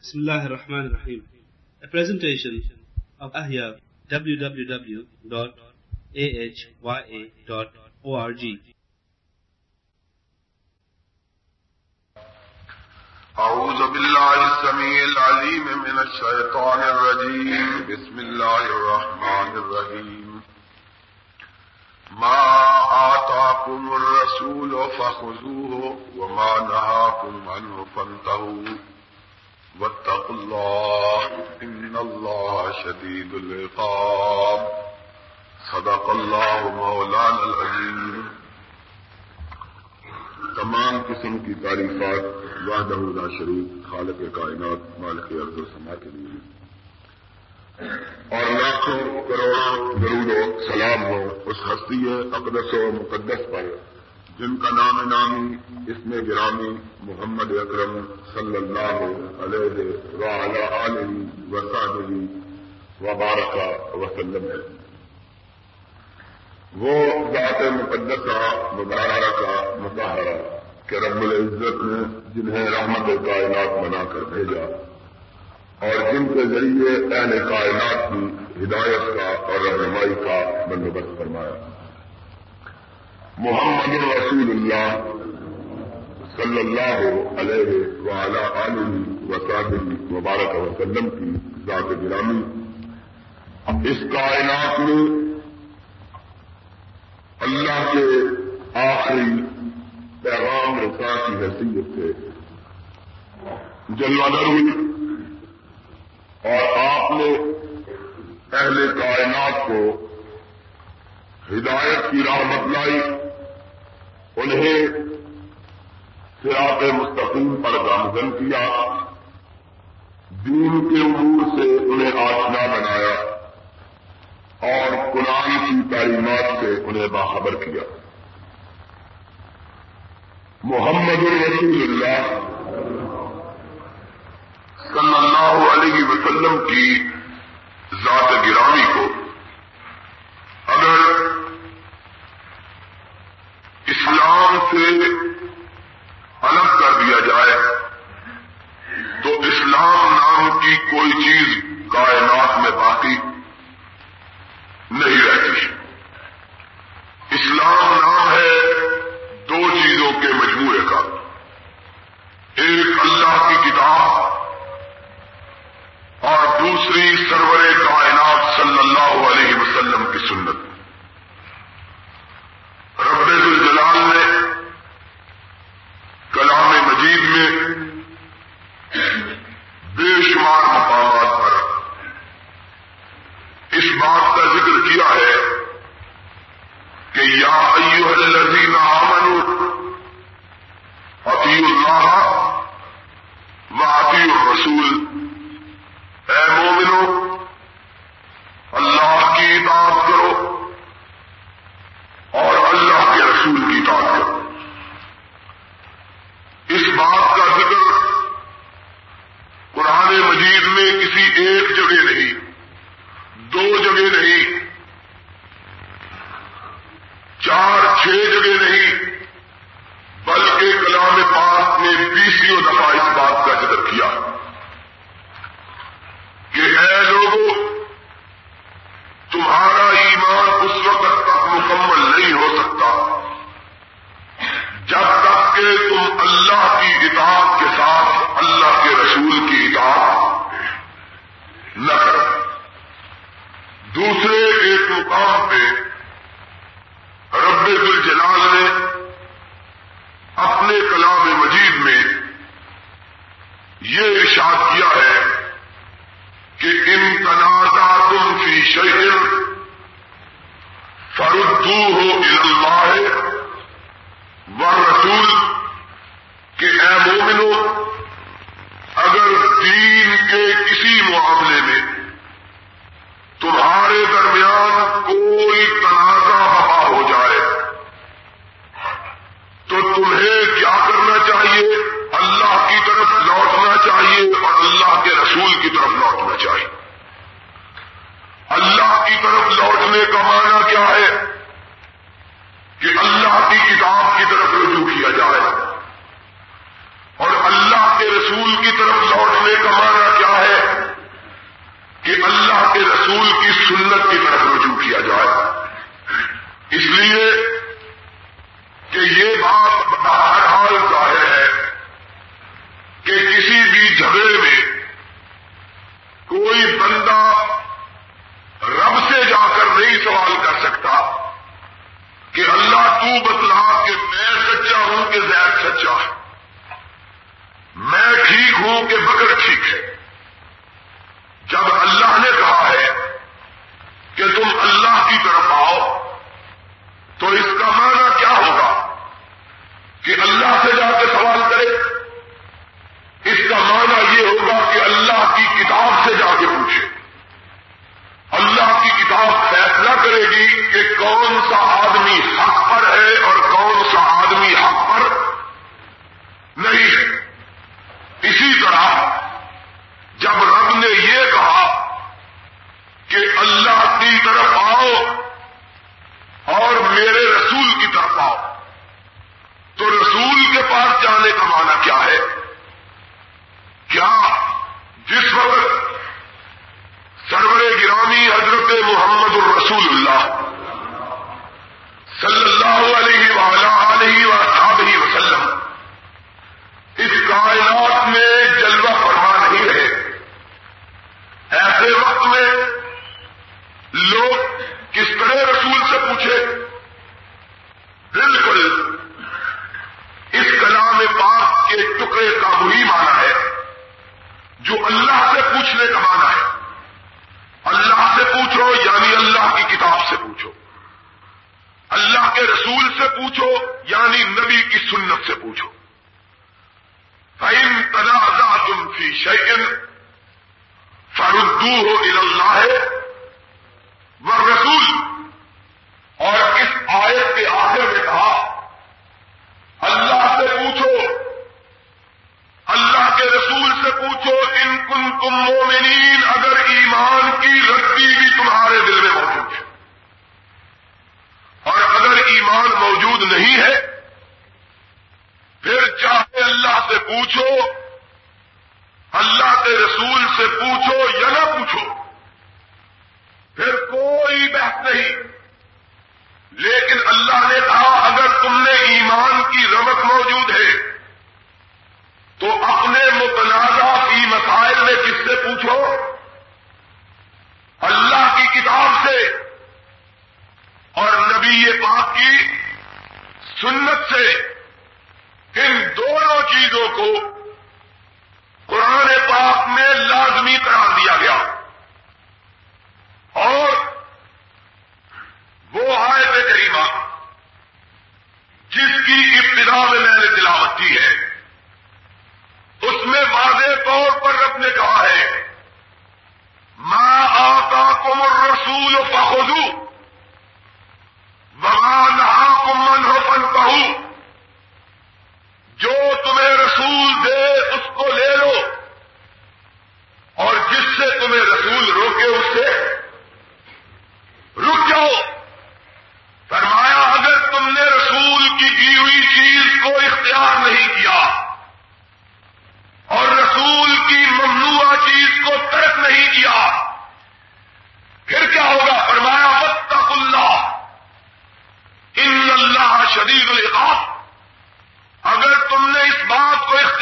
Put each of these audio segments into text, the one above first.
Bismillah ar-Rahman ar-Rahim. A presentation of Ahya www.ahya.org. أعوذ بالله السميع العليم من الشيطان الرجيم بسم الله الرحمن الرحيم ما آتاكم الرسول فخذوه وما نهاكم عنه فانتهوا واتقوا الله إن الله شديد العقاب. صدق الله مولانا العظيم. تمام قسم کی تعریفات وحدہ لا شریف خالق کائنات مالک ارض و سما کے لیے. اور لاکھوں کروڑوں درود و سلام ہو. اس ہستی اقدس و مقدس پر جن کا نام نامی اس میں گرامی محمد اکرم صلی اللہ علیہ وسلم وبارکہ وسلم ہے۔ وہ ذات مقدسہ مبارکہ مظاہرہ کہ رب العزت نے جنہیں رحمت کائنات بنا کر بھیجا اور جن کے ذریعے اہل کائنات کی ہدایت کا اور رہنمائی کا بندوبست فرمایا۔ محمد رسول اللہ صلی اللہ علیہ وعلا علیہ وساد مبارک وسلم کی ذات گرامی۔ اس کائنات میں اللہ کے آخری پیغام رسا کی حیثیت سے جلوگر ہوئی۔ اور آپ نے اہل کائنات کو ہدایت کی راہ بتلائی۔ انہیں سراط مستقیم پر گامزن کیا، دین کے امور سے انہیں آشنا بنایا اور قرآن کی تعلیمات سے انہیں باخبر کیا۔ محمد رسول اللہ صلی اللہ علیہ وسلم کی ذات گرامی کو اگر اسلام سے الگ کر دیا جائے تو اسلام نام کی کوئی چیز کائنات میں باقی نہیں رہتی۔ اسلام کرنے کا معنی کیا ہے کہ اللہ کی کتاب کی طرف رجوع کیا جائے اور اللہ کے رسول کی طرف لوٹنے کا معنی کیا ہے کہ اللہ کے رسول کی سنت کی طرف رجوع کیا جائے اس لیے کہ یہ بات ہر حال ظاہر ہے کہ کسی بھی جھگڑے میں کوئی بندہ فخر سرور گرامی حضرت محمد الرسول اللہ صلی اللہ علیہ علیہ وسلم اس کائنات پوچھو یعنی نبی کی سنت سے پوچھو۔ فائن تنازع تم فی شعین فردو ہو اللہ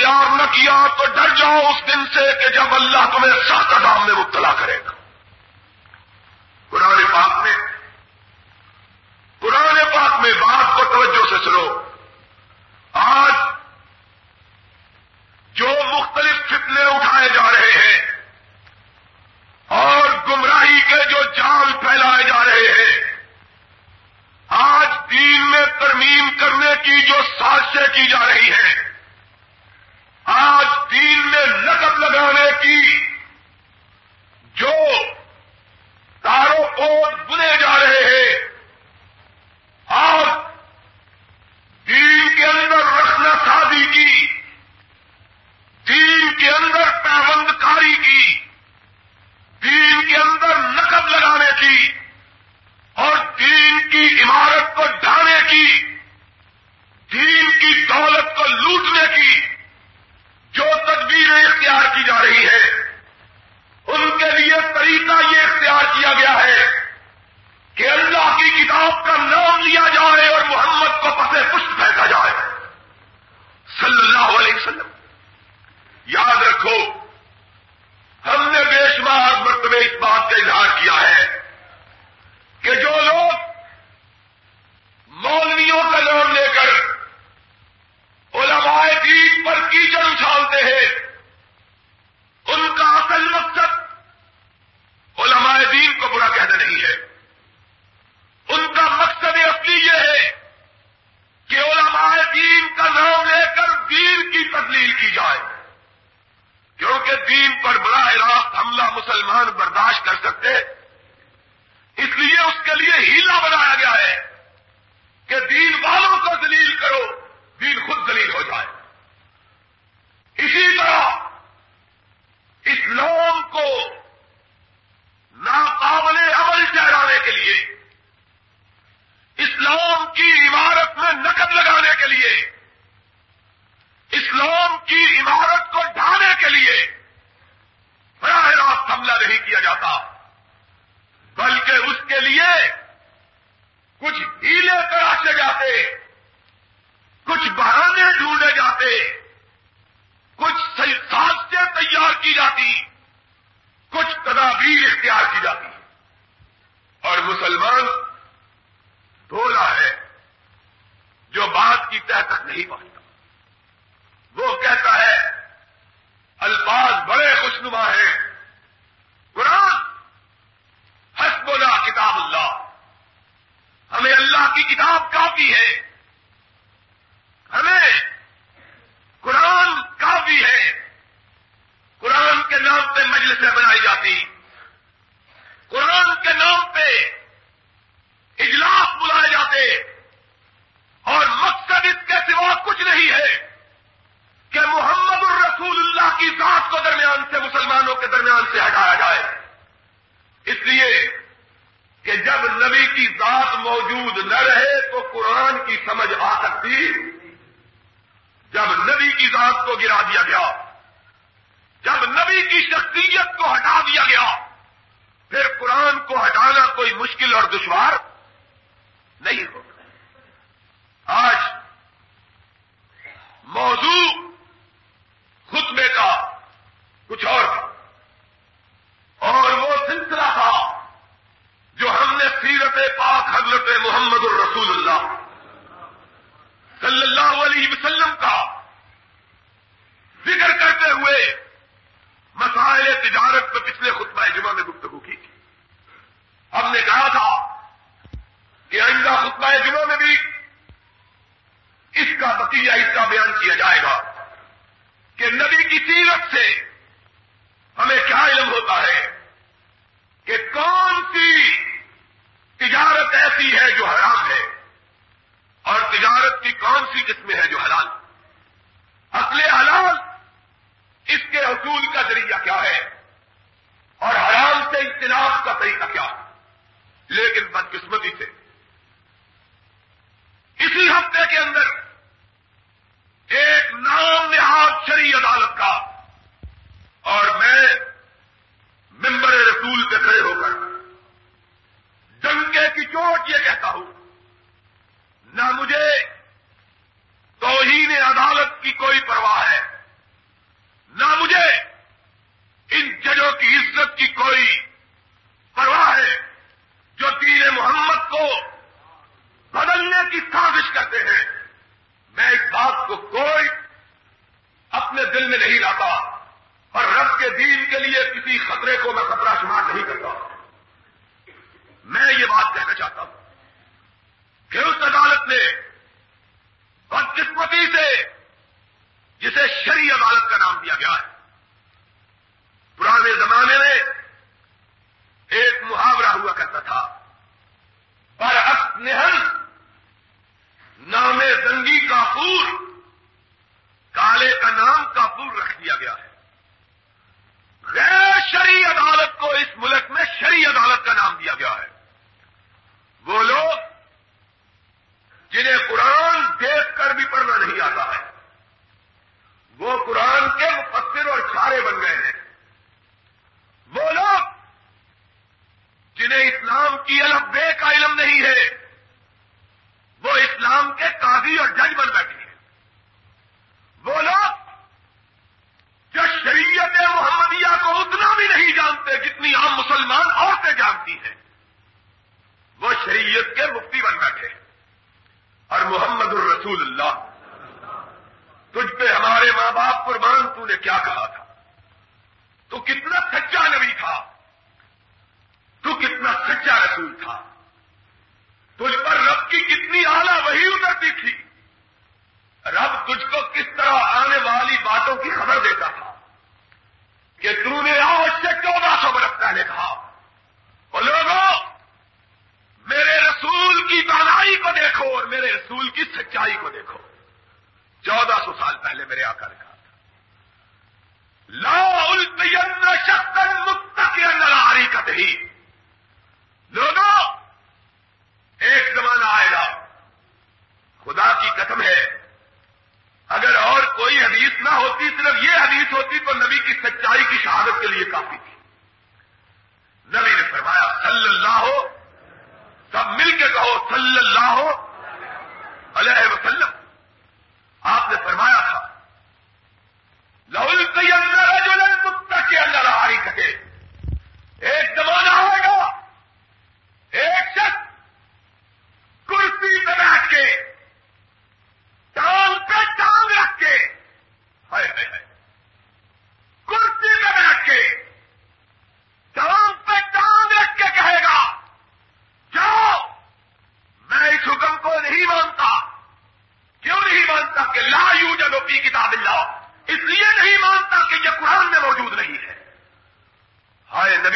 اختیار نہ کیا تو ڈر جاؤ اس دن سے کہ جب اللہ تمہیں سخت عذاب میں مبتلا کرے گا۔ قرآن پاک میں، قرآن پاک میں بات کو توجہ سے سنو۔ آج جو مختلف فتنے اٹھائے جا رہے ہیں اور گمراہی کے جو جال پھیلائے جا رہے ہیں، آج دین میں ترمیم کرنے کی جو سازشیں کی جا رہی ہیں زمانے کی جو تاروں کو بنے جا رہے ہیں پر براہ راست حملہ مسلمان برداشت کر سکتے۔ اس لیے اس کے لیے ہیلا بنایا گیا ہے کہ دین والوں کو دلیل کرو، دین خود دلیل ہو جائے۔ اسی طرح اسلام کو ناقابل عمل ٹھہرانے کے لیے اسلام کی عمارت میں نقد لگانے کے لیے اسلام کی عمارت کو ڈھانے کے لیے براہ راست حملہ نہیں کیا جاتا۔ بلکہ اس کے لیے کچھ ہیلے تراشے جاتے، کچھ بہانے ڈھونڈے جاتے، کچھ سازشیں تیار کی جاتی، کچھ تدابیر اختیار کی جاتی۔ اور مسلمان بولا ہے جو بات کی تہ تک نہیں پہنچتا۔ وہ کہتا ہے، الفاظ بڑے خوشنما ہیں قرآن حسبنا کتاب اللہ ہمیں اللہ کی کتاب کافی ہے۔ ہمیں قرآن کافی ہے۔ قرآن کے نام پہ مجلسیں بنائی جاتی۔ قرآن کے نام پہ اجلاس بلائے جاتے۔ اور مقصد اس کے سوا کچھ نہیں ہے کہ محمد الرسول اللہ کی ذات کو درمیان سے مسلمانوں کے درمیان سے ہٹایا جائے۔ اس لیے کہ جب نبی کی ذات موجود نہ رہے تو قرآن کی سمجھ آ سکتی۔ جب نبی کی ذات کو گرا دیا گیا، جب نبی کی شخصیت کو ہٹا دیا گیا، پھر قرآن کو ہٹانا کوئی مشکل اور دشوار نہیں ہوگا۔ آج موضوع خطبے کا کچھ اور تھا اور وہ سلسلہ تھا جو ہم نے سیرت محمد الرسول اللہ۔ صلی اللہ علیہ وسلم کا ذکر کرتے ہوئے مسائل تجارت پہ پچھلے خطبہ جمعہ میں گفتگو کی۔ تھی ہم نے کہا تھا کہ آئندہ خطبہ جمعہ میں بھی اس کا بقیہ اس کا بیان کیا جائے گا کہ نبی کی سیرت سے ہمیں کیا علم ہوتا ہے کہ کون سی تجارت ایسی ہے جو حرام ہے اور تجارت کی کون سی قسمیں ہے جو حلال اصل حلال اس کے حصول کا ذریعہ کیا ہے اور حرام سے اجتناب کا طریقہ کیا لیکن بدقسمتی سے اسی ہفتے کے اندر ایک نام نہاد شری عدالت کا اور میں ممبر رسول پہ کھڑے ہو کر ڈنکے کی چوٹ یہ کہتا ہوں نہ مجھے توہین عدالت کی کوئی پرواہ ہے نہ مجھے ان ججوں کی عزت کی کوئی پرواہ ہے جو دین محمد کو بدلنے کی سازش کرتے ہیں میں اس بات کو کوئی اپنے دل میں نہیں لاتا اور رب کے دین کے لیے کسی خطرے کو میں خطرہ شمار نہیں کرتا میں یہ بات کہنا چاہتا ہوں۔ کہ اس عدالت نے بدقسمتی سے جسے شری عدالت کا نام دیا گیا ہے، پرانے زمانے میں ایک محاورہ ہوا کرتا تھا پر نہن نام زنگی کا پور کالے کا نام کا پور رکھ دیا گیا ہے۔ غیر شری عدالت کو اس ملک میں شری عدالت کا نام دیا گیا ہے۔ وہ لوگ جنہیں قرآن دیکھ کر بھی پڑھنا نہیں آتا ہے، وہ قرآن کے مفسر اور چھارے بن گئے ہیں۔ وہ لوگ جنہیں اسلام کی الگ بے کا علم نہیں ہے، وہ اسلام کے قاضی اور جج بن بیٹھے ہیں۔ وہ لوگ جو شریعت محمدیہ کو اتنا بھی نہیں جانتے جتنی عام مسلمان عورتیں جانتی ہیں۔ شریعت کے مفتی بن بیٹھے اور محمد الرسول اللہ، تجھ پہ ہمارے ماں باپ قربان تو نے کیا کہا تھا؟ تو کتنا سچا نبی تھا؟ تو کتنا سچا رسول تھا؟ تجھ پر رب کی کتنی آلہ وہی اترتی تھی؟ رب تجھ کو کس طرح آنے والی باتوں کی خبر دیتا تھا کہ تم نے آؤ اس سے چودہ سو برس پہلے کہا اور لوگوں میرے کی بڑائی کو دیکھو اور میرے رسول کی سچائی کو دیکھو۔ چودہ سو سال پہلے میرے آقا نے کہا تھا، لا شکر مکت کے اندر آری کا دہی لوگوں، ایک زمانہ آئے گا، خدا کی قسم ہے، اگر اور کوئی حدیث نہ ہوتی، صرف یہ حدیث ہوتی تو نبی کی سچائی کی شہادت کے لیے کافی تھی۔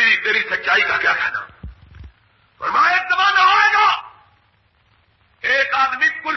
میری میری سچائی کا کیا کہنا فرمایا ایک زمانہ ہوئے گا ایک آدمی کل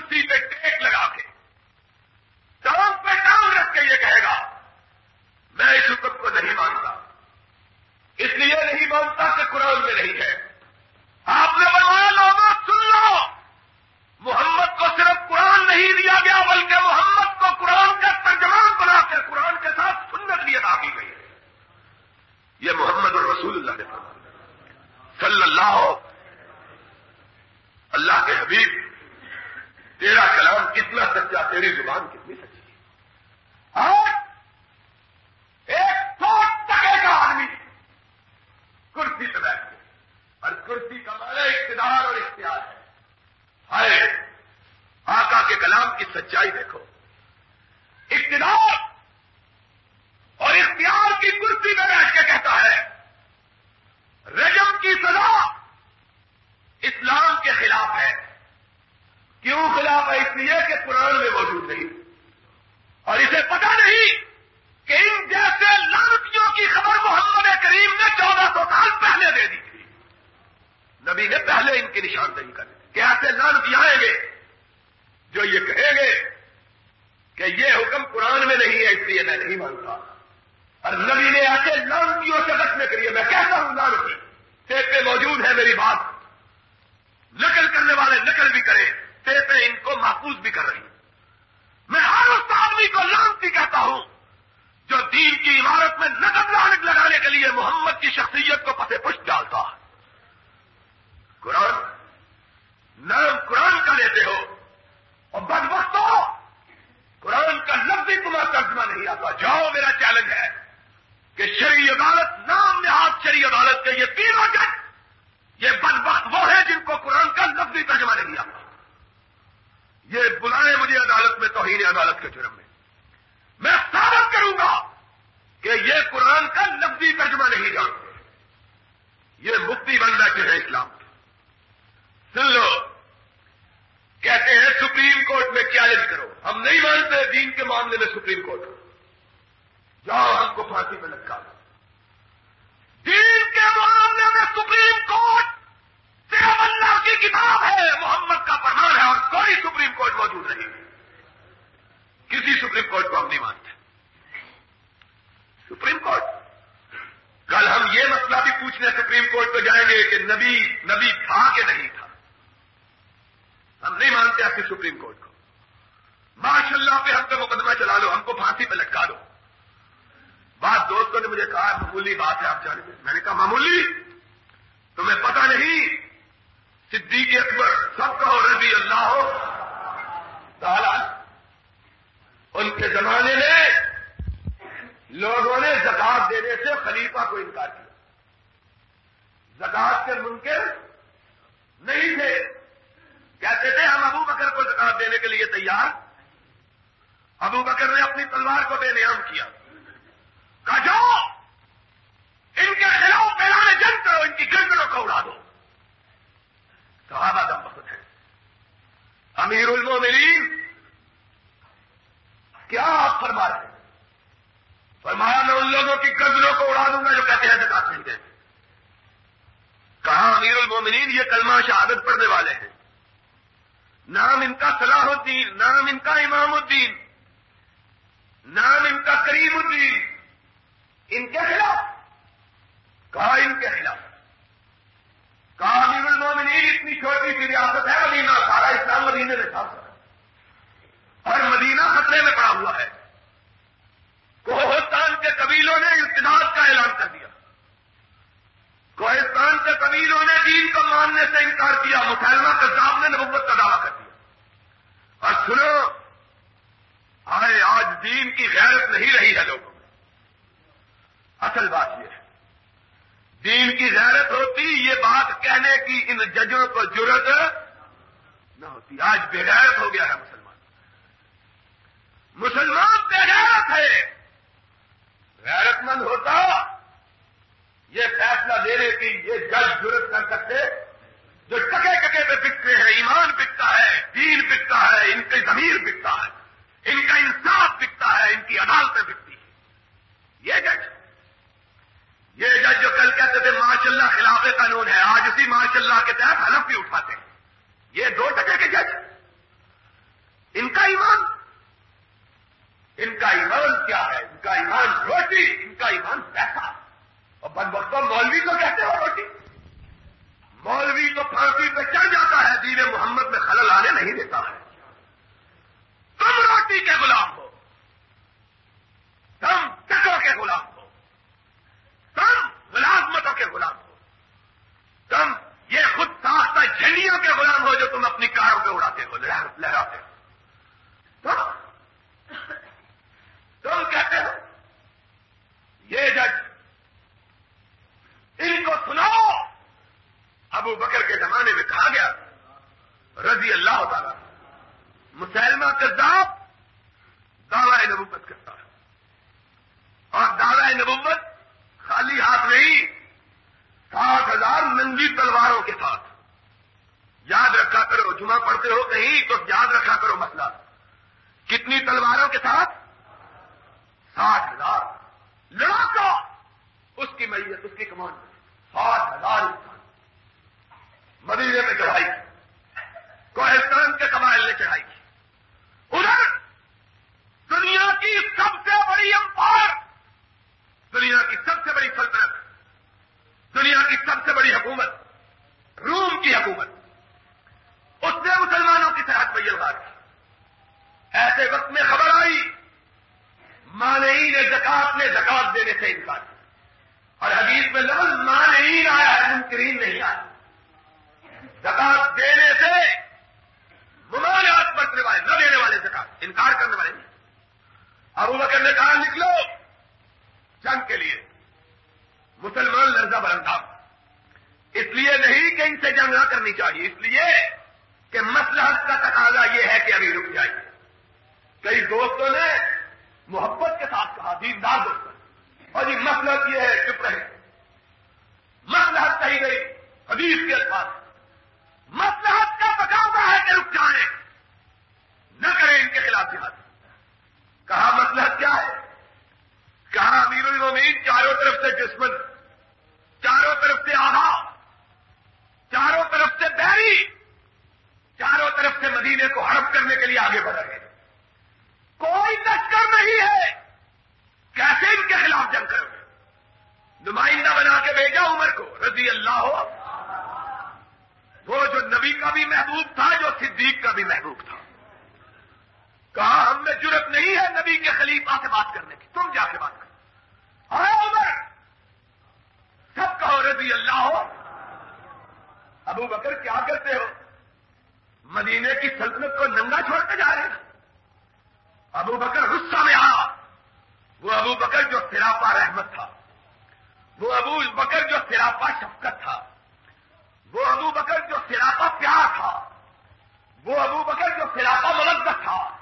پوچھنے سپریم کورٹ پہ جائیں گے کہ نبی نبی تھا کہ نہیں تھا؟ ہم نہیں مانتے آپ کی سپریم کورٹ کو۔ ماشاء اللہ پہ ہم پہ مقدمہ چلا لو، ہم کو پھانسی پہ لٹکا دو۔ بات دوستوں نے مجھے کہا، معمولی بات ہے، آپ جانے میں نے کہا، معمولی؟ تمہیں پتا نہیں، صدیق اکبر سب کا رضی اللہ ہو۔ ان کے زمانے میں لوگوں نے زکات دینے سے خلیفہ کو انکار کیا۔ زکات کے منکر نہیں تھے۔ کہتے تھے، ہم ابو بکر کو زکات دینے کے لیے تیار۔ ابو بکر نے اپنی تلوار کو بے نیام کیا۔ کہا، جو ان کے خلاف اعلان جنگ کرو، ان کی گردنوں کو اڑا دو۔ صحابہ دم بہت ہے امیر المومنین، کیا آپ فرما رہے ہیں؟ فرمایا میں ان لوگوں کی گردنوں کو اڑا دوں گا جو کہتے ہیں زکات نہیں دیتے۔ کہا امیر المومنین یہ کلمہ شہادت پڑھنے والے ہیں۔ نام ان کا صلاح الدین، نام ان کا امام الدین، نام ان کا کریم الدین۔ ان کے خلاف۔ کہا ان کے خلاف۔ کہا امیر المومنین، اتنی چھوٹی سی ریاست ہے، مدینہ، سارا اسلام مدینے میں تھا اور مدینہ خطرے میں پڑا ہوا ہے۔ کوہستان کے قبیلوں نے امتداد کا اعلان کر دیا۔ کوہستان کے قبیلوں نے دین کو ماننے سے انکار کیا مسلمہ کذاب نے نبوت کا دعویٰ کر دیا۔ اور سنو، آئے، آج دین کی غیرت نہیں رہی ہے لوگوں میں۔ اصل بات یہ ہے، دین کی غیرت ہوتی، یہ بات کہنے کی ان ججوں کو ضرورت نہ ہوتی۔ آج بے غیرت ہو گیا ہے مسلمان۔ مسلمان بے غیرت ہے۔ غیرت مند ہوتا۔ یہ فیصلہ لینے کی یہ جج ضرورت کر سکتے جو ٹکے ٹکے پہ بکتے ہیں، ایمان بکتا ہے، دین بکتا ہے، ان کی ضمیر بکتا ہے، ان کا انصاف بکتا ہے، ان کی عدالتیں بکتی ہیں۔ یہ جج یہ جج جو کل کہتے تھے ماشاء اللہ خلاف قانون ہے، آج اسی ماشاء اللہ کے تحت حلف بھی اٹھاتے ہیں۔ یہ دو ٹکے کے جج، ان کا ایمان۔ ان کا ایمان کیا ہے؟ ان کا ایمان روٹی ان کا ایمان پیسہ۔ اور بد وقت مولوی کو کہتے ہو روٹی۔ مولوی کو پھانسی پہ چڑھ جاتا ہے، دین محمد میں خلل آنے نہیں دیتا ہے۔ تم روٹی کے غلام ہو تم ٹکوں کے غلام ہو تم ملازمتوں کے غلام ہو تم یہ خود ساختہ جھنڈیوں کے غلام ہو جو تم اپنی کاروں پہ اڑاتے ہو لہراتے ہو تم کہتے ہو یہ جج ان کو سناؤ ابو بکر کے زمانے میں کہا گیا رضی اللہ تعالی مسلمہ کذاب دعوی نبوت کرتا ہے اور دعوی نبوت خالی ہاتھ نہیں سات ہزار ننگی تلواروں کے ساتھ یاد رکھا کرو جمعہ پڑھتے ہو کہیں تو یاد رکھا کرو مسئلہ کتنی تلواروں کے ساتھ ساٹھ ہزار لڑاکا اس کی میت اس کی کمان ساٹھ ہزار انسان مدینے میں چڑھائی کوہستان کے قبائل نے چڑھائی کی ادھر دنیا کی سب سے بڑی امپائر دنیا کی سب سے بڑی سلطنت دنیا کی سب سے بڑی حکومت روم کی حکومت اس نے مسلمانوں کی صحت پہ کی ایسے وقت میں خبر آئی مانعین زکات نے زکات دینے سے انکار کیا اور حدیث میں لفظ مانعین آیا ہے منکرین نہیں آیا زکات دینے سے ممانعات برتنے والے نہ دینے والے زکات انکار کرنے والے نہیں ابو بکر نے کہا لکھ لو جنگ کے لیے مسلمان لرزہ برندا اس لیے نہیں کہ ان سے جنگ نہ کرنی چاہیے اس لیے کہ مسئلہ کا تقاضا یہ ہے کہ ابھی رک جائیے کئی دوستوں نے محبت کے ساتھ کہا دیندار دوست اور یہ مسلط یہ ہے چپ رہے۔ مسلحت کہی گئی حدیث کے الفاظ۔ مسلحت کا تقاضا ہے کہ رک جائیں۔ نہ کریں ان کے خلاف جہاد۔ کہا مسلحت کیا ہے؟ کہا امیر المین چاروں طرف سے دشمن چاروں طرف سے آدھا چاروں طرف سے بحری، چاروں طرف سے مدینے کو ہڑپ کرنے کے لیے آگے بڑھ رہے۔ کوئی لشکر نہیں ہے۔ کیسے ان کے خلاف جنگ کرو گے نمائندہ بنا کے بھیجا عمر کو، رضی اللہ ہو۔ وہ جو نبی کا بھی محبوب تھا، جو صدیق کا بھی محبوب تھا۔ کہا، ہم میں ضرورت نہیں ہے نبی کے خلیفہ سے بات کرنے کی، تم جا کے بات کرو۔ ہاں عمر! سب کہو، رضی اللہ ہو۔ ابو بکر، کیا کرتے ہو؟ مدینے کی سلطنت کو ننگا چھوڑ کے جا رہے ہیں۔ ابو بکر غصہ میں آ وہ ابو بکر جو سراپا رحمت تھا۔ وہ ابو بکر جو سراپا شفقت تھا۔ وہ ابو بکر جو سراپا پیار تھا۔ وہ ابو بکر جو سراپا ملدت تھا۔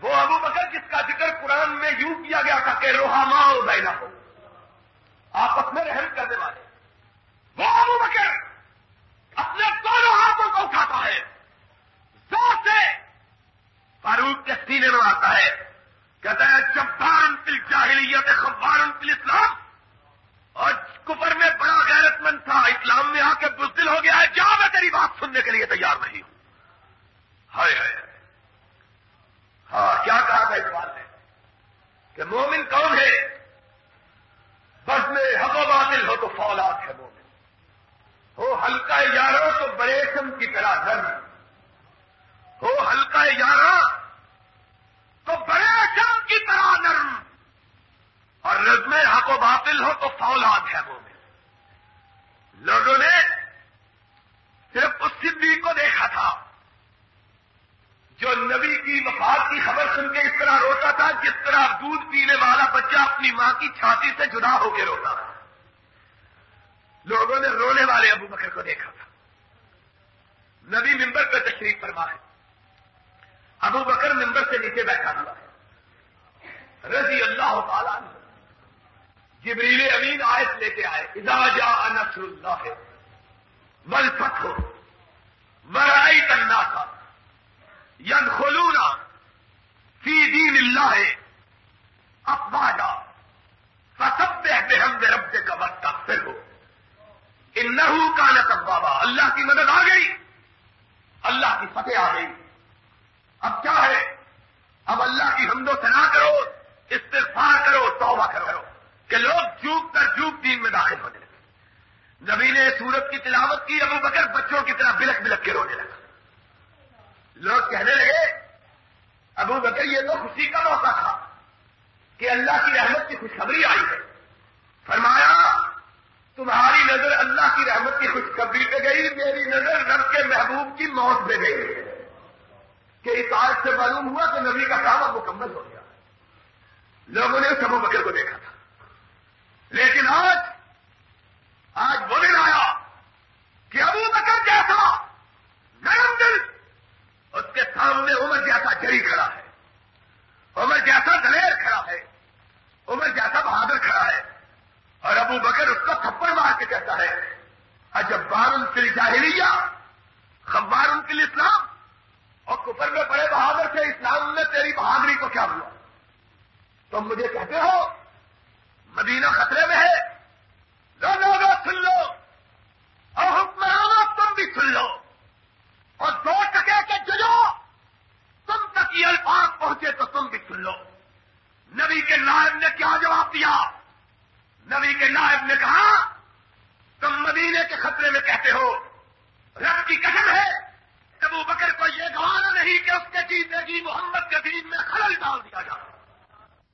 وہ ابو بکر جس کا ذکر قرآن میں یوں کیا گیا تھا کہ روحا ماں بینا ہو آپس میں رحم کرنے والے۔ وہ ابو بکر اپنے دونوں ہاتھوں کو اٹھاتا ہے۔ زور سے فاروق کے سینے میں آتا ہے۔ کہتا ہے جبان تل چاہے جاہلیت خبار اسلام، اور کفر میں بڑا غیرت مند تھا، اسلام میں آ کے بزدل ہو گیا ہے کیا میں تیری بات سننے کے لیے تیار نہیں ہوں۔ ہائے ہائے۔ ہاں کیا کہا تھا اس بات نے؟ کہ مومن کون ہے؟ بس میں حق و باطل ہو تو فولاد ہے مومن۔ ہو ہلکا یارو تو بریشم کی طرح نرم۔ ہو ہلکا یارو تو بڑے کی طرح نرم۔ اور رزم حق و باطل ہو تو فولاد ہے مومن لوگوں نے صرف اس صدیق کو دیکھا تھا، جو نبی کی وفات کی خبر سن کے اس طرح روتا تھا جس طرح دودھ پینے والا بچہ اپنی ماں کی چھاتی سے جدا ہو کے روتا تھا۔ لوگوں نے رونے والے ابو بکر کو دیکھا تھا۔ نبی ممبر پہ تشریف فرما ہے۔ ابو بکر ممبر سے نیچے بیٹھا ہوا ہے۔ رضی اللہ تعالیٰ جبریل امین آیت لے کے آئے ادا جا نصر اللہ ہے مل ہو مرائی تنا تھا ید خلونا فی دین اللہ ہے افواجا سب ہم رب کا وقت پھر ہو ان کا نقب بابا اللہ کی مدد آ گئی، اللہ کی فتح آ گئی۔ اب کیا ہے؟ اب اللہ کی حمد و سنا کرو۔ استغفار کرو، توبہ کرو، کہ لوگ جھوک کر جھوک دین میں داخل ہونے لگے۔ نبی نے سورت کی تلاوت کی، ابو بکر بچوں کی طرح بلک بلک کے رونے لگا۔ لوگ کہنے لگے، ابو بکر، یہ تو خوشی کا موقع تھا کہ اللہ کی رحمت کی خوشخبری آئی ہے۔ فرمایا، تمہاری نظر اللہ کی رحمت کی خوشخبری پہ گئی، میری نظر رب کے محبوب کی موت پہ گئی۔ کہ اس آج سے معلوم ہوا کہ نبی کا کام اب مکمل ہو گیا۔ لوگوں نے اس ابو بکر کو دیکھا تھا۔ لیکن آج آج وہ دن آیا۔